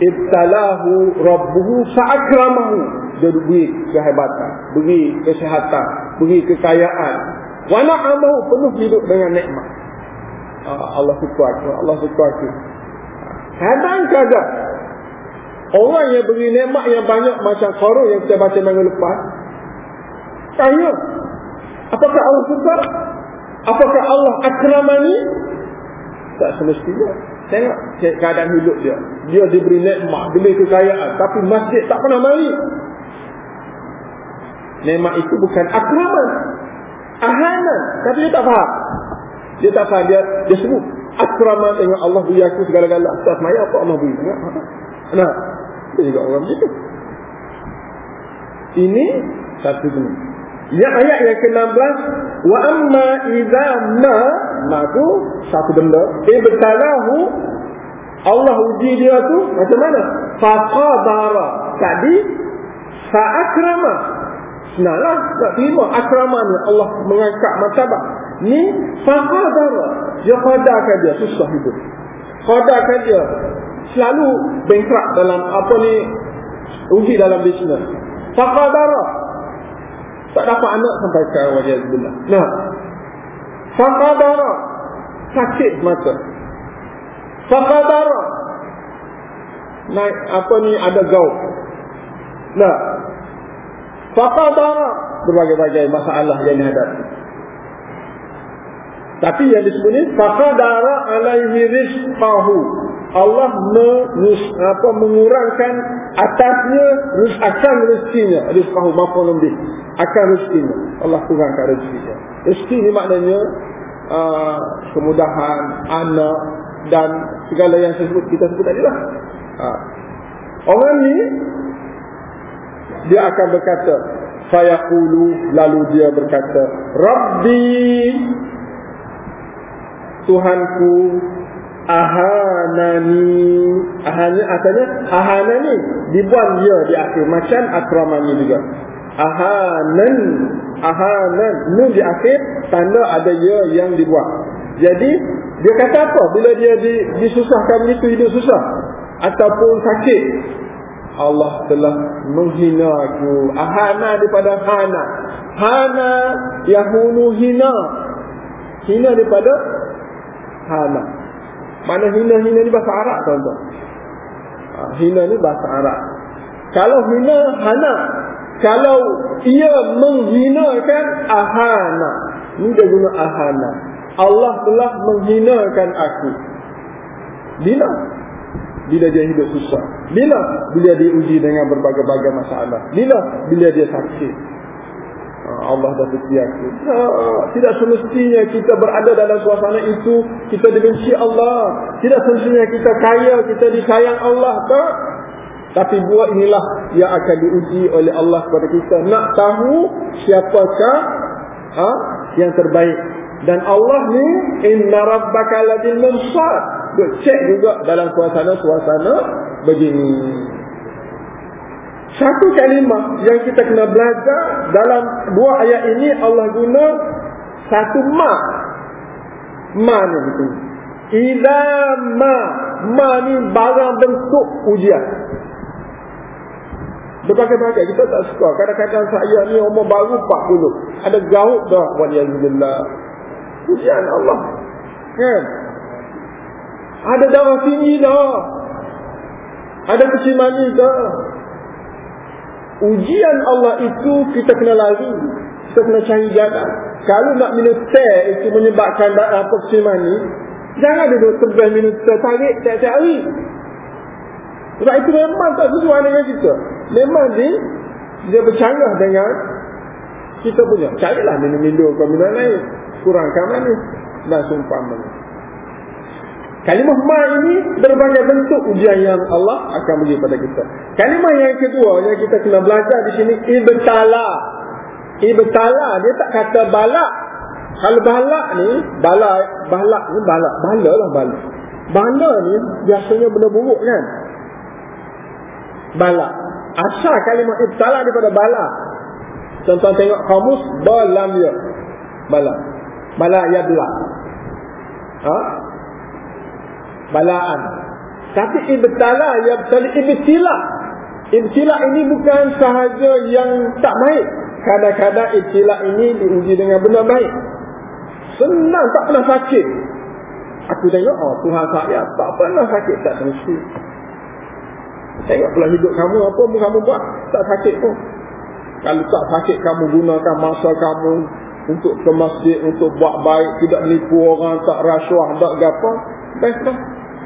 ibtalahu rabbuhu fa'akramahu. Dia beri kehebatan, beri kesihatan, beri kekayaan. Wa na'amahu penuh hidup dengan nikmat. Ah, Allah suka aku, Allah suka aku. Kadang-kadang Orang yang beri nikmat yang banyak macam Qarun yang kita baca minggu lepas. Tanya. Apakah Allah suka? Apakah Allah akramani? Tak semestinya. Tengok keadaan hidup dia. Dia diberi nikmat, diberi kekayaan. Tapi masjid tak pernah mari. Nikmat itu bukan akraman. Ahanan. Tapi dia tak faham. Dia tak faham. Dia, dia sebut. Akraman dengan Allah beri aku segala-gala. Tak semaya apa Allah beri. Nah, ada juga orang begitu. Ini satu jenis. Yang ayat yang ke-16 wa amma idza ma maka satu benda ibtalahu Allah uji dia tu macam mana? Faqadara. Tadi fa'akrama. Senanglah tak terima akraman Allah mengangkat martabat. Ni faqadara. Dia qadarkan dia susah hidup. Qadarkan dia selalu bankrupt dalam apa ni rugi dalam bisnes. Fakadara tak dapat anak sampai sekarang wajah sebelah. Nah, fakadara sakit mata. Fakadara naik apa ni ada gaut. Nah, fakadara berbagai-bagai masalah yang dihadapi. Tapi yang disebut ni fakadara alaihi rizqahu Allah mengus, apa, mengurangkan atasnya akan rezekinya rizqahu maf'ul bih akan rezekinya Allah kurangkan rezekinya rezeki ni maknanya uh, kemudahan anak dan segala yang sebut kita sebut tadi lah. Ha. Orang ni dia akan berkata fayaqulu lalu dia berkata rabbi Tuhanku ahanani. Ahanya asalnya ahanani dibuat dia di akhir. Macam akramani juga. Ahanan ahanan. Nun di akhir tanda ada ya yang dibuat. Jadi dia kata apa? Bila dia di, disusahkan itu hidup susah ataupun sakit Allah telah menghina aku. Ahana daripada hana. Hana yahunu hina. Hina daripada hana mana hina-hina ni bahasa Arab tuan-tuan. Ha, hina ni bahasa Arab. Kalau hina hana. Kalau ia menghinakan ahana. Ni dia guna ahana. Allah telah menghinakan aku. Bila bila dia hidup susah. Bila bila dia uji dengan berbagai-bagai masalah. Bila bila dia sakit Allah dah beri aku tidak semestinya kita berada dalam suasana itu kita dibenci Allah. Tidak semestinya kita kaya kita disayang Allah tak. Tapi buat inilah yang akan diuji oleh Allah kepada kita. Nak tahu siapakah ha, yang terbaik. Dan Allah ni inna rabbaka ladil mursad Duk cek juga dalam suasana-suasana begini. Satu kalimah yang kita kena belajar dalam dua ayat ini Allah guna satu ma. Ma ni betul. Ila ma. Ma ni barang bentuk ujian. Berbagai-bagai kita tak suka. Kadang-kadang saya ni umur baru 40. Ada gaut dah. Waliyahillah. Ujian Allah. Kan? Ada darah tinggi dah. Ada kecil manis dah. Ujian Allah itu kita kena lari. Kita kena cari jalan. Kalau nak minum teh itu menyebabkan apa kecil manis. Jangan duduk tebal minum teh. Tarik tiap-tiap hari. Sebab itu memang tak sesuai dengan kita. Memang dia, dia bercanggah dengan kita punya. Carilah minum-minum ke minum lain. Kurangkan manis. Dan sumpah manis. Kalimah ma ini berbagai bentuk ujian yang Allah akan beri pada kita. Kalimah yang kedua yang kita kena belajar di sini ibtala. Ibtala dia tak kata balak. Kalau balak ni, balak balak ni balak, bala lah bala. Bala ni biasanya benda buruk kan? Balak. Asal kalimah ibtala daripada balak. Contoh tengok kamus balam ya. Balak. Balak ya belak. Ha? Balaan. Tapi ibtala ya betul ibtila. Ibtila ini bukan sahaja yang tak baik. Kadang-kadang ibtila ini diuji dengan benar baik. Senang tak pernah sakit. Aku tengok oh Tuhan saya tak pernah sakit tak mesti. Tengok pula hidup kamu apa pun kamu buat tak sakit pun. Kalau tak sakit kamu gunakan masa kamu untuk ke masjid untuk buat baik tidak menipu orang tak rasuah tak best dah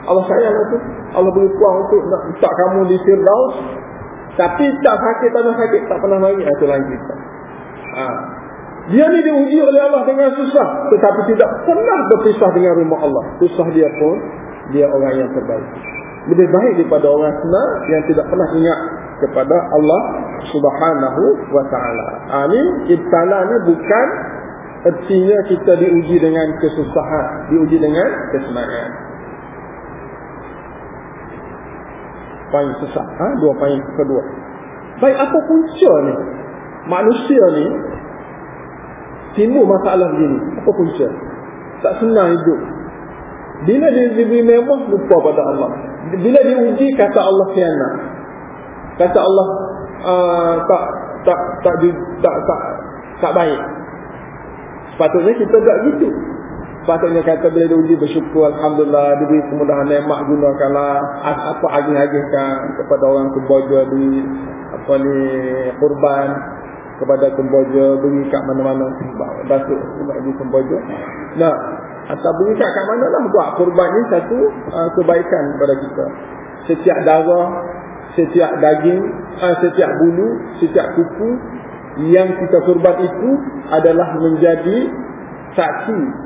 Allah sayang itu. Allah beri kuang untuk nak letak kamu di Firdaus. Tapi tak sakit, tak sakit, tak pernah mari. Itu lain cerita. Ha. Dia ni diuji oleh Allah dengan susah. Tetapi tidak pernah berpisah dengan rumah Allah. Susah dia pun, dia orang yang terbaik. Lebih baik daripada orang senang yang tidak pernah ingat kepada Allah subhanahu wa ta'ala. Ha, ini, ibtala ni bukan artinya kita diuji dengan kesusahan. Diuji dengan kesenangan. Poin sesat ha? Dua poin kedua. Baik apa punca ni? Manusia ni Timbul masalah begini. Apa punca? Tak senang hidup. Bila dia diberi memang Lupa pada Allah. Bila dia uji kata Allah kianat Kata Allah uh, tak, tak, tak, tak, tak, tak baik. Sepatutnya kita tak gitu Sepatutnya kata bila dia uji bersyukur Alhamdulillah diberi kemudahan nemak gunakanlah apa agih-agihkan kepada orang kemboja di apa ni kurban kepada kemboja beri kat mana-mana basuk bagi kemboja. Nah, atau beri kat kat mana lah buat kurban ni satu uh, kebaikan kepada kita. Setiap darah, setiap daging, uh, setiap bulu, setiap kuku yang kita kurban itu adalah menjadi saksi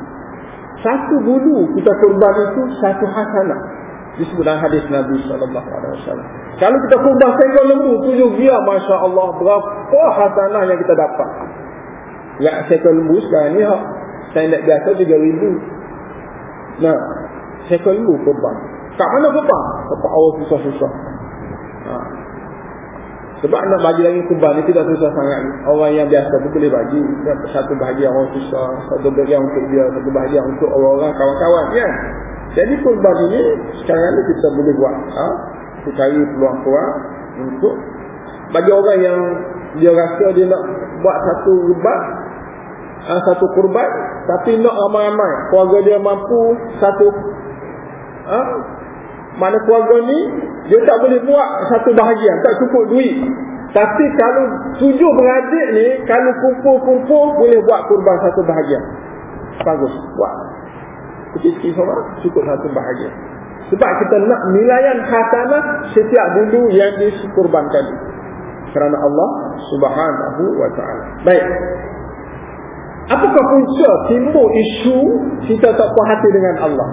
satu bulu kita kurban itu satu hasanah disebut dalam hadis Nabi sallallahu alaihi wasallam. Kalau kita kurban seekor lembu tujuh dia masya-Allah berapa hasanah yang kita dapat. Ya seekor lembu sekarang ni hak nak biasa 3000. Nah, seekor lembu kurban. Kat mana kurban? Tempat awal susah-susah. Ha. Sebab nak bagi lagi kurban ni tidak susah sangat. Orang yang biasa pun boleh bagi. Satu bahagian orang susah, satu bahagian untuk dia, satu bahagian untuk orang-orang kawan-kawan. Ya. Jadi kurban ini sekarang ni kita boleh buat. Ha? Kita cari peluang-peluang untuk bagi orang yang dia rasa dia nak buat satu kurban, ha, satu kurban, tapi nak ramai-ramai. Keluarga dia mampu satu ha? Mana keluarga ni dia tak boleh buat satu bahagian, tak cukup duit. Tapi kalau tujuh beradik ni, kalau kumpul-kumpul boleh buat kurban satu bahagian. Bagus, buat. Kecil-kecil seorang cukup satu bahagia sebab kita nak nilaian khatanah setiap bulu yang dikurbankan. Kerana Allah subhanahu wa ta'ala. Baik. Apakah punca timbul isu kita tak puas hati dengan Allah?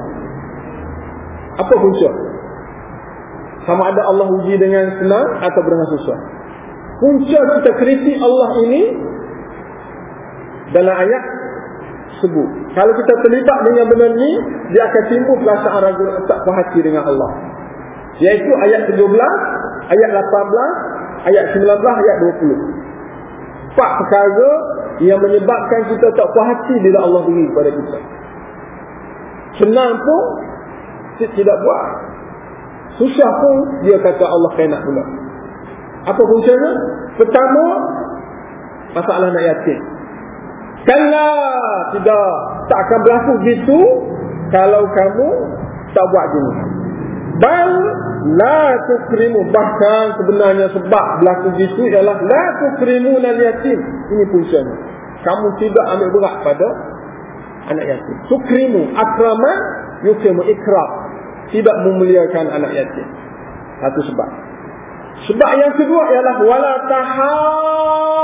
Apa punca sama ada Allah uji dengan senang atau dengan susah punca kita kritik Allah ini dalam ayat sebut. Kalau kita terlibat dengan benda ni, dia akan timbul perasaan ragu tak puas dengan Allah. Iaitu ayat 17, ayat 18, ayat 19, ayat 20. Empat perkara yang menyebabkan kita tak puas hati bila Allah beri kepada kita. Senang pun, tidak buat. Susah pun, dia kata Allah kena pula. Apa puncanya? Pertama, masalah nak yakin. Kalla tidak tak akan berlaku gitu kalau kamu tak buat gini. Bal la tukrimu bahkan sebenarnya sebab berlaku gitu ialah la tukrimu nal yatim. Ini puncanya. Kamu tidak ambil berat pada anak yatim. Tukrimu akrama yukimu ikram. Tidak memuliakan anak yatim. Satu sebab. Sebab yang kedua ialah wala tahabbun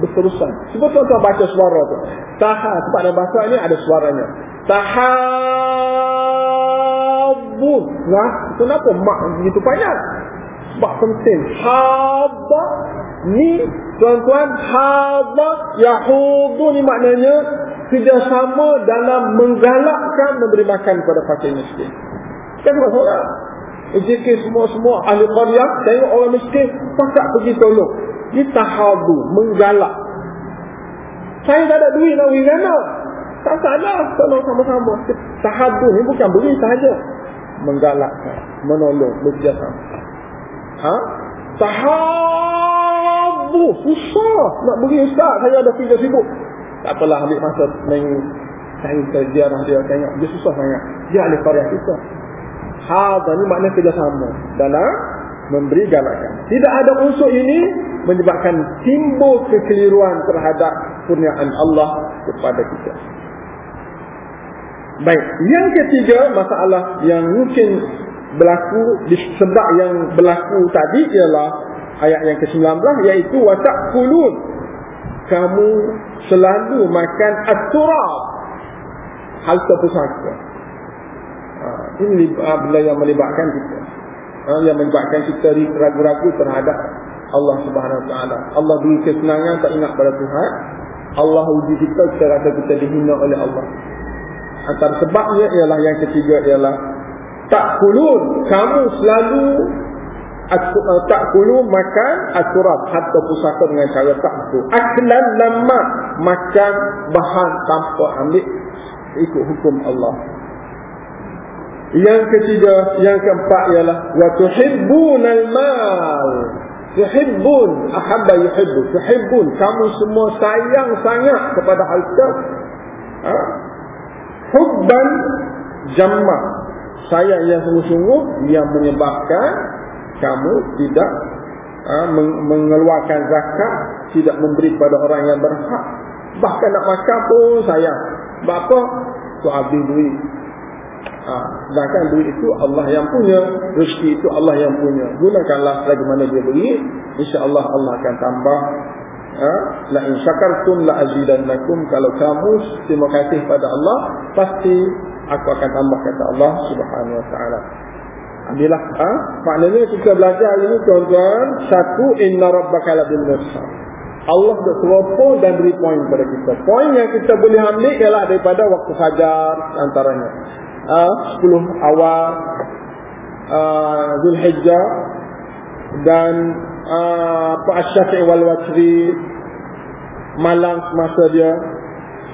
berterusan. Cuba tuan-tuan baca suara tu. Taha, sebab dalam bahasa ni ada suaranya. Tahabun. Nah, kenapa mak begitu banyak? Sebab penting. Haba. Ni, tuan-tuan, haba yahudu ni maknanya kerjasama dalam menggalakkan memberi makan kepada fakir miskin. Kan sebab soalan? Jika semua-semua ahli qaryah tengok orang miskin, pakat pergi tolong ditahadu menggalak saya tak ada duit nak beri mana tak salah tolong sama-sama tahadu ni bukan beri sahaja menggalakkan menolong bekerjasama ha? Tahabu susah nak beri ustaz. Saya ada kerja sibuk. Tak apalah ambil masa main cari sejarah dia tengok. Dia susah sangat. Dia ahli karya kita. Hadha ni makna kerjasama dalam memberi galakan. Tidak ada unsur ini menyebabkan timbul kekeliruan terhadap kurniaan Allah kepada kita. Baik, yang ketiga masalah yang mungkin berlaku sebab yang berlaku tadi ialah ayat yang ke-19 iaitu kulun kamu selalu makan at-turab harta pusaka. Ha, ini benda yang melibatkan kita ha, yang menyebabkan kita ragu-ragu terhadap Allah Subhanahu Taala. Allah beri kesenangan tak ingat pada Tuhan. Allah uji kita kita rasa kita dihina oleh Allah. Antara sebabnya ialah yang ketiga ialah tak kulun kamu selalu uh, tak kulun makan aturat hatta pusaka dengan cara tak betul. Aklan lama makan bahan tanpa ambil ikut hukum Allah. Yang ketiga, yang keempat ialah wa tuhibbunal mal. Tuhibbun ahabba yuhibbu. Tuhibbun kamu semua sayang sangat kepada harta. Ha? Hubban jamma. Sayang yang sungguh-sungguh yang menyebabkan kamu tidak ha, mengeluarkan zakat, tidak memberi kepada orang yang berhak. Bahkan nak makan pun sayang. Bapa tu habis duit Ha, sedangkan duit itu Allah yang punya, rezeki itu Allah yang punya. Gunakanlah bagaimana dia beri, insya-Allah Allah akan tambah ha? la in syakartum la azidannakum kalau kamu terima kasih pada Allah pasti aku akan tambah kata Allah Subhanahu wa taala Inilah ha? maknanya kita belajar hari ini tuan-tuan satu inna rabbaka labil mirsad Allah dah teropong dan beri poin kepada kita. Poin yang kita boleh ambil ialah daripada waktu fajar antaranya. Uh, 10 awal uh, Zulhijjah dan uh, Asyafi wal Watri malam semasa dia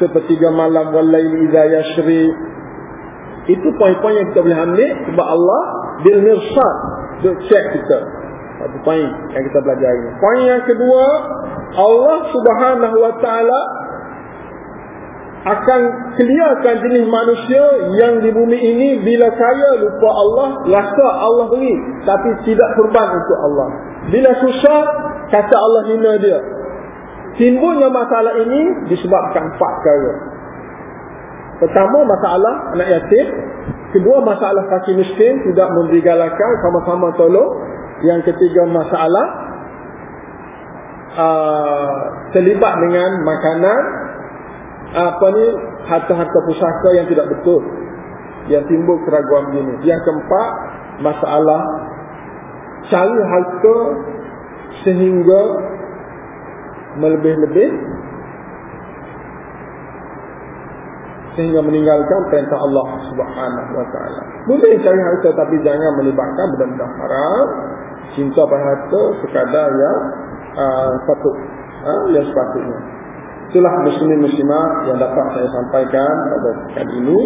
sepertiga malam walaili idza yashri. Itu poin-poin yang kita boleh ambil sebab Allah bil mirsad dia check kita. Satu poin yang kita belajar ini. Poin yang kedua Allah subhanahu wa ta'ala akan clearkan jenis manusia yang di bumi ini bila kaya lupa Allah rasa Allah beri tapi tidak kurban untuk Allah bila susah kata Allah hina dia. Timbulnya masalah ini disebabkan empat perkara. Pertama masalah anak yatim. Kedua masalah kaki miskin tidak memberi galakan sama-sama tolong. Yang ketiga masalah uh, terlibat dengan makanan. Apa ni? Harta-harta pusaka yang tidak betul. Yang timbul keraguan begini. Yang keempat masalah cari harta sehingga melebih-lebih sehingga meninggalkan perintah Allah Subhanahu wa taala. Boleh cari harta tapi jangan melibatkan benda-benda haram. Cinta pada harta sekadar yang uh, patut, uh, yang sepatutnya. Itulah muslim muslimah yang dapat saya sampaikan pada kali ini.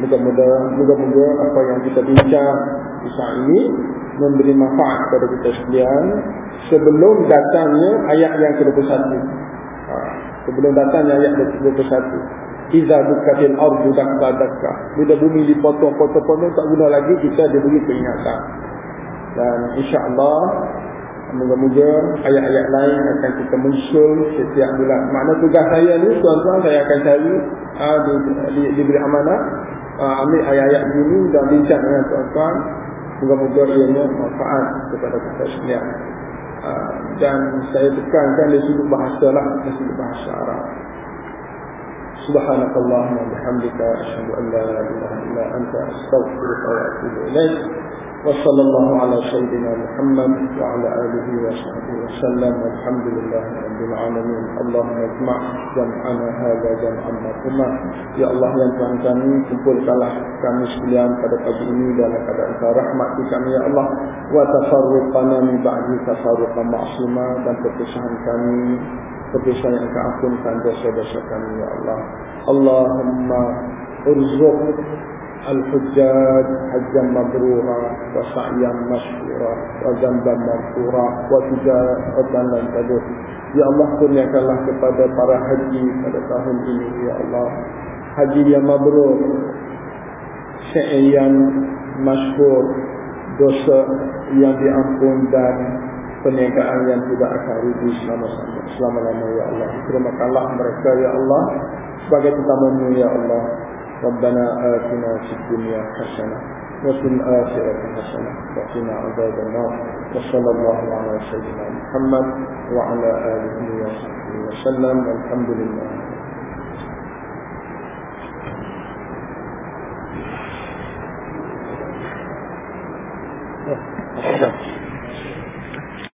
Moga-moga apa yang kita bincang di saat ini memberi manfaat kepada kita sekalian sebelum datangnya ayat yang ke-21. Ha, sebelum datangnya ayat yang ke-21. Iza bukatil ardu dakka dakka. Bila bumi dipotong-potong-potong tak guna lagi kita diberi peringatan. Dan insya-Allah Moga-moga ayat-ayat lain akan kita muncul setiap bulan. Makna tugas saya ni, tuan-tuan saya akan cari uh, di, di, diberi amanah. Uh, ambil ayat-ayat ini dan bincang dengan tuan-tuan. Moga-moga ianya manfaat kepada kita sekalian. Uh, dan saya tekankan dari sudut bahasa lah, dari sudut bahasa Arab. Subhanakallahumma bihamdika asyhadu an la ilaha illa anta astaghfiruka wa atubu ilaik. وصلى الله على سيدنا محمد وعلى آله وصحبه وسلم والحمد لله رب العالمين اللهم اجمع جمعنا هذا جمعا مرحوما Ya Allah yang Tuhan kami kumpulkanlah kami sekalian pada pagi ini dalam keadaan rahmat kami ya Allah wa tafarruqana min ba'di tafarruqan ma'suma dan perpisahan kami perpisahan yang keampunkan dosa-dosa kami ya Allah Allahumma urzuq الحجاج حجا مبرورا وسعيا مشكورا وذنبا مغفورا وتجارة لن تدر Ya Allah kurniakanlah kepada para haji pada tahun ini Ya Allah Haji yang mabrur Syair yang masyhur Dosa yang diampun dan Perniagaan yang tidak akan rugi selama-lama Ya Allah Terima kasih mereka Ya Allah Sebagai tetamu Ya Allah ربنا آتنا في الدنيا حسنة وفي الآخرة حسنة وقنا عذاب النار وصلى الله على سيدنا محمد وعلى آله وصحبه وسلم والحمد لله